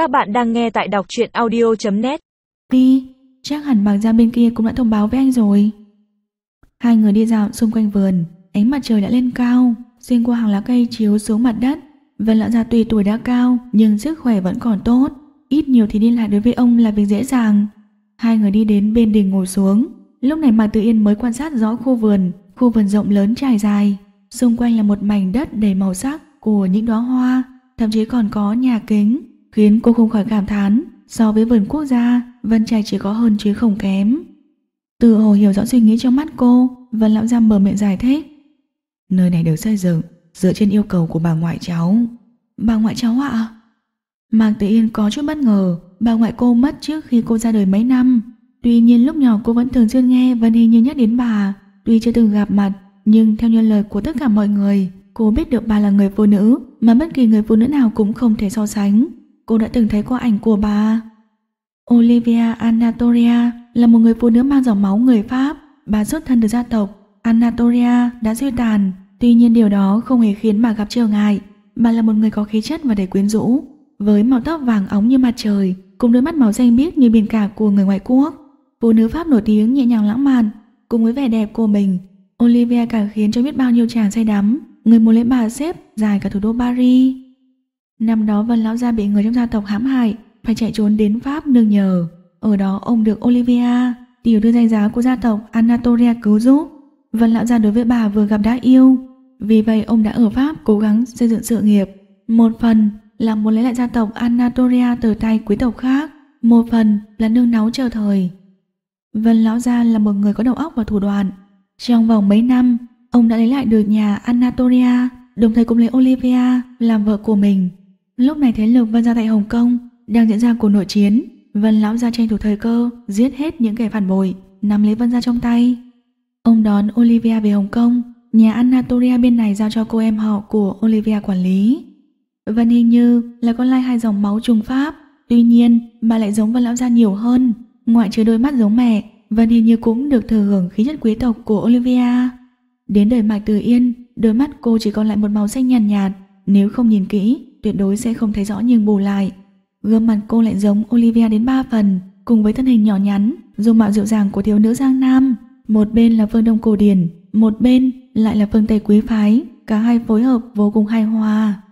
Các bạn đang nghe tại đọc truyện audio.net Đi, chắc hẳn bảng ra bên kia cũng đã thông báo với anh rồi. Hai người đi dạo xung quanh vườn, ánh mặt trời đã lên cao, xuyên qua hàng lá cây chiếu xuống mặt đất. Vân lão gia tuy tuổi đã cao, nhưng sức khỏe vẫn còn tốt. Ít nhiều thì đi lại đối với ông là việc dễ dàng. Hai người đi đến bên đình ngồi xuống. Lúc này Mạc Tự Yên mới quan sát rõ khu vườn, khu vườn rộng lớn trải dài. Xung quanh là một mảnh đất đầy màu sắc của những đóa hoa, thậm chí còn có nhà kính, khiến cô không khỏi cảm thán. So với vườn quốc gia, Vân Trạch chỉ có hơn chứ không kém. Từ hồ hiểu rõ suy nghĩ trong mắt cô, Vân Lão Gia mở miệng giải thích. Nơi này được xây dựng dựa trên yêu cầu của bà ngoại cháu. Bà ngoại cháu ạ? Mạc Tử Yên có chút bất ngờ, bà ngoại cô mất trước khi cô ra đời mấy năm. Tuy nhiên lúc nhỏ cô vẫn thường xuyên nghe Vân Hy Như nhắc đến bà, tuy chưa từng gặp mặt, nhưng theo như lời của tất cả mọi người, cô biết được bà là người phụ nữ mà bất kỳ người phụ nữ nào cũng không thể so sánh. Cô đã từng thấy qua ảnh của bà. Olivia Anatolia là một người phụ nữ mang dòng máu người Pháp. Bà xuất thân từ gia tộc Anatolia đã suy tàn, tuy nhiên điều đó không hề khiến bà gặp trở ngại. Bà là một người có khí chất và đầy quyến rũ, với màu tóc vàng óng như mặt trời, cùng đôi mắt màu xanh biếc như biển cả của người ngoại quốc. Phụ nữ Pháp nổi tiếng nhẹ nhàng lãng mạn, cùng với vẻ đẹp của mình, Olivia càng khiến cho biết bao nhiêu chàng say đắm, người muốn lấy bà xếp dài cả thủ đô Paris. Năm đó Vân Lão Gia bị người trong gia tộc hãm hại, phải chạy trốn đến Pháp nương nhờ. Ở đó ông được Olivia, tiểu thư danh giá của gia tộc Anatolia cứu giúp. Vân Lão Gia đối với bà vừa gặp đã yêu. Vì vậy ông đã ở Pháp cố gắng xây dựng sự nghiệp. Một phần là muốn lấy lại gia tộc Anatolia từ tay quý tộc khác, một phần là nương náu chờ thời. Vân Lão Gia là một người có đầu óc và thủ đoạn. Trong vòng mấy năm, ông đã lấy lại được nhà Anatolia, đồng thời cũng lấy Olivia làm vợ của mình. Lúc này thế lực Vân gia tại Hồng Kông đang diễn ra cuộc nội chiến, Vân lão gia tranh thủ thời cơ giết hết những kẻ phản bội, nắm lấy Vân gia trong tay. Ông đón Olivia về Hồng Kông, nhà Anatolia bên này giao cho cô em họ của Olivia quản lý. Vân hình như là con lai hai dòng máu trùng pháp, tuy nhiên bà lại giống Vân lão gia nhiều hơn, ngoại trừ đôi mắt giống mẹ, Vân hình như cũng được thừa hưởng khí chất quý tộc của Olivia. Đến đời Mạc Từ Yên, đôi mắt cô chỉ còn lại một màu xanh nhàn nhạt, nhạt, nếu không nhìn kỹ tuyệt đối sẽ không thấy rõ nhưng bù lại. Gương mặt cô lại giống Olivia đến ba phần, cùng với thân hình nhỏ nhắn, dung mạo dịu dàng của thiếu nữ Giang Nam. Một bên là phương Đông cổ điển, một bên lại là phương Tây quý phái, cả hai phối hợp vô cùng hài hòa.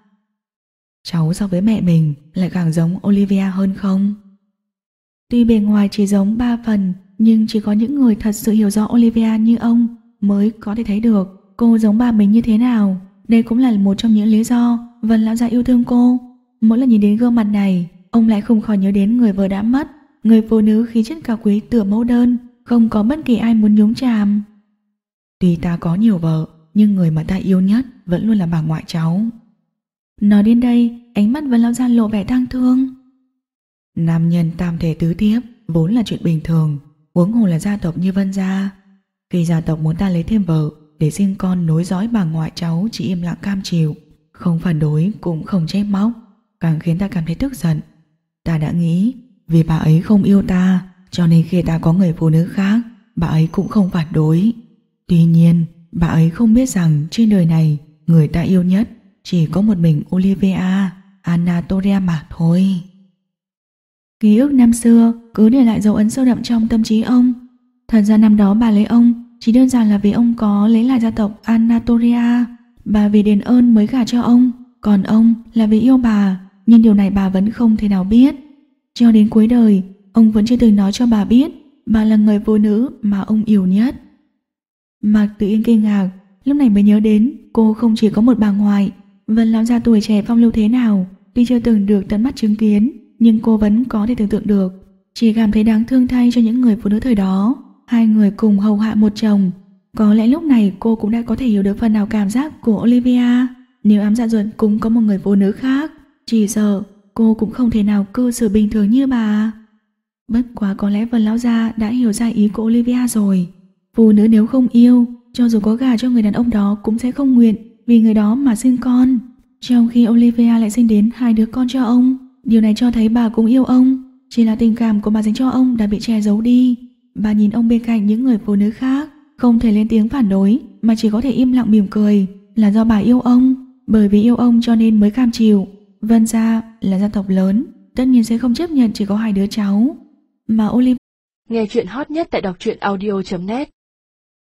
Cháu so với mẹ mình lại càng giống Olivia hơn không? Tuy bề ngoài chỉ giống ba phần, nhưng chỉ có những người thật sự hiểu rõ Olivia như ông mới có thể thấy được cô giống bà mình như thế nào. Đây cũng là một trong những lý do Vân lão gia yêu thương cô. Mỗi lần nhìn đến gương mặt này, ông lại không khỏi nhớ đến người vợ đã mất, người phụ nữ khí chất cao quý tựa mẫu đơn, không có bất kỳ ai muốn nhúng chàm. Tuy ta có nhiều vợ, nhưng người mà ta yêu nhất vẫn luôn là bà ngoại cháu. Nói đến đây, ánh mắt Vân lão gia lộ vẻ tang thương. Nam nhân tam thể tứ thiếp vốn là chuyện bình thường, huống hồ là gia tộc như Vân gia. Khi gia tộc muốn ta lấy thêm vợ để riêng con nối dõi bà ngoại cháu chỉ im lặng cam chịu. Không phản đối cũng không trách móc, Càng khiến ta cảm thấy tức giận. Ta đã nghĩ, Vì bà ấy không yêu ta, Cho nên khi ta có người phụ nữ khác, Bà ấy cũng không phản đối. Tuy nhiên, bà ấy không biết rằng Trên đời này, người ta yêu nhất Chỉ có một mình Olivia Anatolia mà thôi. Ký ức năm xưa Cứ để lại dấu ấn sâu đậm trong tâm trí ông. Thật ra năm đó bà lấy ông chỉ đơn giản là vì ông có lấy lại gia tộc Anatolia Bà vì đền ơn mới gả cho ông, còn ông là vì yêu bà, nhưng điều này bà vẫn không thể nào biết. Cho đến cuối đời, ông vẫn chưa từng nói cho bà biết bà là người phụ nữ mà ông yêu nhất. Mạc tự yên kinh ngạc, lúc này mới nhớ đến cô không chỉ có một bà ngoại, vẫn lão già tuổi trẻ phong lưu thế nào, tuy chưa từng được tận mắt chứng kiến, nhưng cô vẫn có thể tưởng tượng được. Chỉ cảm thấy đáng thương thay cho những người phụ nữ thời đó, hai người cùng hầu hạ một chồng, có lẽ lúc này cô cũng đã có thể hiểu được phần nào cảm giác của Olivia. Nếu ám dạ ruột cũng có một người phụ nữ khác, chỉ giờ cô cũng không thể nào cư xử bình thường như bà. Bất quá có lẽ Vân Lão Gia đã hiểu ra ý của Olivia rồi. Phụ nữ nếu không yêu, cho dù có gà cho người đàn ông đó cũng sẽ không nguyện vì người đó mà sinh con. Trong khi Olivia lại sinh đến hai đứa con cho ông, điều này cho thấy bà cũng yêu ông. Chỉ là tình cảm của bà dành cho ông đã bị che giấu đi. Bà nhìn ông bên cạnh những người phụ nữ khác, không thể lên tiếng phản đối mà chỉ có thể im lặng mỉm cười. Là do bà yêu ông bởi vì yêu ông cho nên mới cam chịu. Vân gia là gia tộc lớn tất nhiên sẽ không chấp nhận chỉ có hai đứa cháu. Mà Olivia Nghe chuyện hot nhất tại đọc truyện audio.net